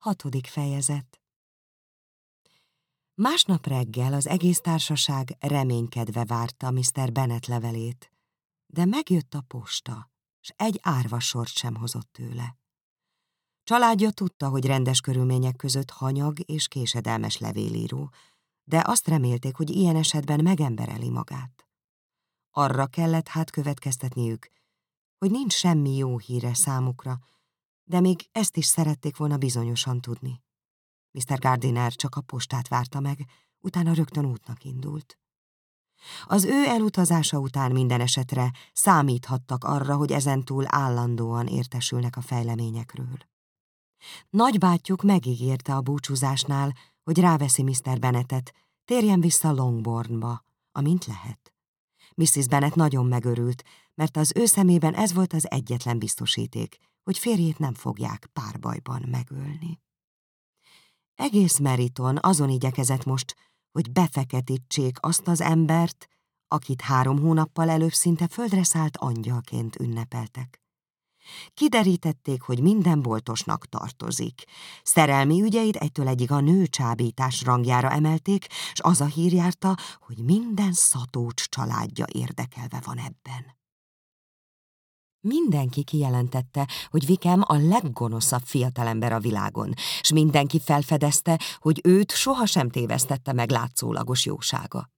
Hatodik fejezet Másnap reggel az egész társaság reménykedve várta Mr. Bennet levelét, de megjött a posta, s egy árva sort sem hozott tőle. Családja tudta, hogy rendes körülmények között hanyag és késedelmes levélíró, de azt remélték, hogy ilyen esetben megembereli magát. Arra kellett hát következtetniük, hogy nincs semmi jó híre számukra, de még ezt is szerették volna bizonyosan tudni. Mr. Gardiner csak a postát várta meg, utána rögtön útnak indult. Az ő elutazása után minden esetre számíthattak arra, hogy ezentúl állandóan értesülnek a fejleményekről. Nagybátyjuk megígérte a búcsúzásnál, hogy ráveszi Mr. Bennettet, térjen vissza Longbournba, amint lehet. Mrs. Bennet nagyon megörült, mert az ő szemében ez volt az egyetlen biztosíték, hogy férjét nem fogják párbajban megölni. Egész Meriton azon igyekezett most, hogy befeketítsék azt az embert, akit három hónappal előbb szinte földre szállt angyalként ünnepeltek. Kiderítették, hogy minden boltosnak tartozik. Szerelmi ügyeit egytől egyig a nőcsábítás rangjára emelték, és az a hír járta, hogy minden szatócs családja érdekelve van ebben. Mindenki kijelentette, hogy Vikem a leggonoszabb fiatalember a világon, s mindenki felfedezte, hogy őt sohasem tévesztette meg látszólagos jósága.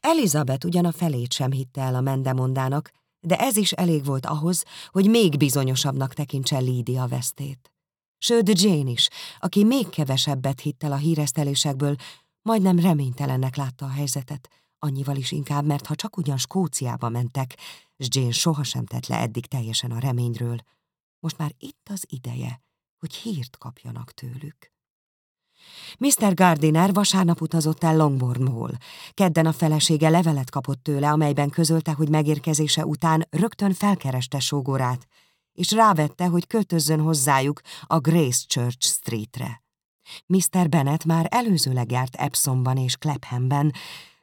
Elizabeth ugyan a felét sem hitte el a mendemondának, de ez is elég volt ahhoz, hogy még bizonyosabbnak tekintse Lídia vesztét. Sőt, Jane is, aki még kevesebbet hitt el a híresztelésekből, majdnem reménytelennek látta a helyzetet, annyival is inkább, mert ha csak ugyan Skóciába mentek, s Jane sohasem tett le eddig teljesen a reményről, most már itt az ideje, hogy hírt kapjanak tőlük. Mr. Gardiner vasárnap utazott el Longbournból. Kedden a felesége levelet kapott tőle, amelyben közölte, hogy megérkezése után rögtön felkereste sógorát, és rávette, hogy költözzön hozzájuk a Grace Church Streetre. Mr. Bennet már előzőleg járt Epsomban és Clephamben,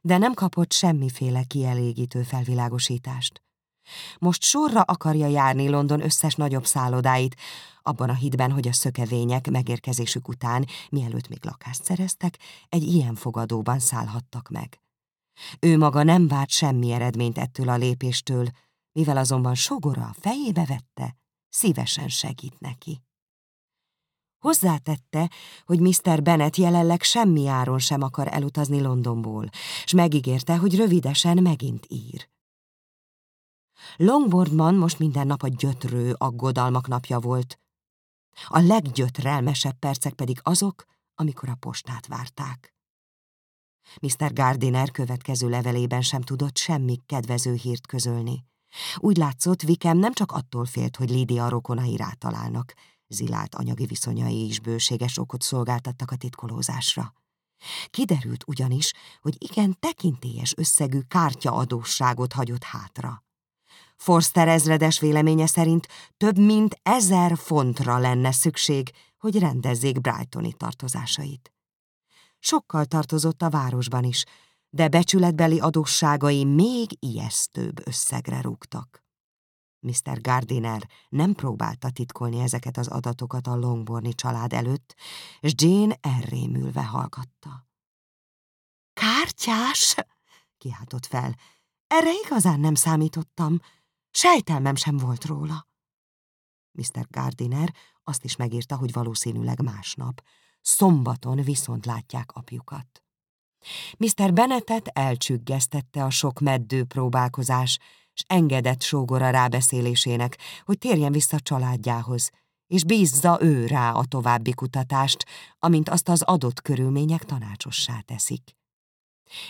de nem kapott semmiféle kielégítő felvilágosítást. Most sorra akarja járni London összes nagyobb szállodáit, abban a hitben, hogy a szökevények megérkezésük után, mielőtt még lakást szereztek, egy ilyen fogadóban szállhattak meg. Ő maga nem várt semmi eredményt ettől a lépéstől, mivel azonban sogora fejébe vette, szívesen segít neki. Hozzátette, hogy Mr. Bennet jelenleg semmi áron sem akar elutazni Londonból, s megígérte, hogy rövidesen megint ír. Longboardman most minden nap a gyötrő aggodalmak napja volt. A leggyötrelmesebb percek pedig azok, amikor a postát várták. Mr. Gardiner következő levelében sem tudott semmi kedvező hírt közölni. Úgy látszott, Vikem nem csak attól félt, hogy Lídia rokonai rátalálnak, zilált anyagi viszonyai is bőséges okot szolgáltattak a titkolózásra. Kiderült ugyanis, hogy igen tekintélyes összegű kártyaadósságot hagyott hátra. Forster ezredes véleménye szerint több mint ezer fontra lenne szükség, hogy rendezzék Brightoni tartozásait. Sokkal tartozott a városban is, de becsületbeli adósságai még ijesztőbb összegre rúgtak. Mr. Gardiner nem próbálta titkolni ezeket az adatokat a Longborni család előtt, és Jane elrémülve hallgatta. Kártyás? kiáltott fel. Erre igazán nem számítottam. Sejtelmem sem volt róla. Mr. Gardiner azt is megírta, hogy valószínűleg másnap, szombaton viszont látják apjukat. Mr. Bennettet elcsüggesztette a sok meddő próbálkozás, s engedett sógora rábeszélésének, hogy térjen vissza családjához, és bízza ő rá a további kutatást, amint azt az adott körülmények tanácsossá teszik.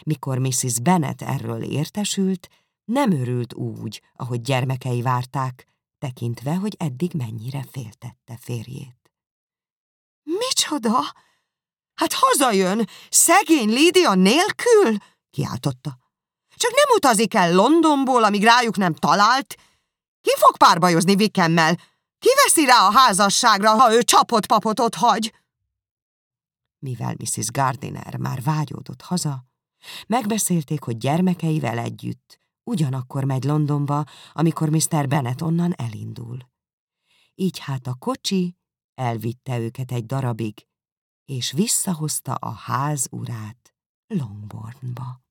Mikor Mrs. Bennet erről értesült, nem örült úgy, ahogy gyermekei várták, tekintve, hogy eddig mennyire féltette férjét. Micsoda? Hát hazajön, szegény Lídia nélkül? kiáltotta. Csak nem utazik el Londonból, amíg rájuk nem talált. Ki fog párbajozni Vikemmel? Ki veszi rá a házasságra, ha ő csapott papot ott hagy? Mivel Mrs. Gardiner már vágyódott haza, megbeszélték, hogy gyermekeivel együtt ugyanakkor megy Londonba, amikor Mr. Bennet onnan elindul. Így hát a kocsi elvitte őket egy darabig, és visszahozta a ház urát Longbournba.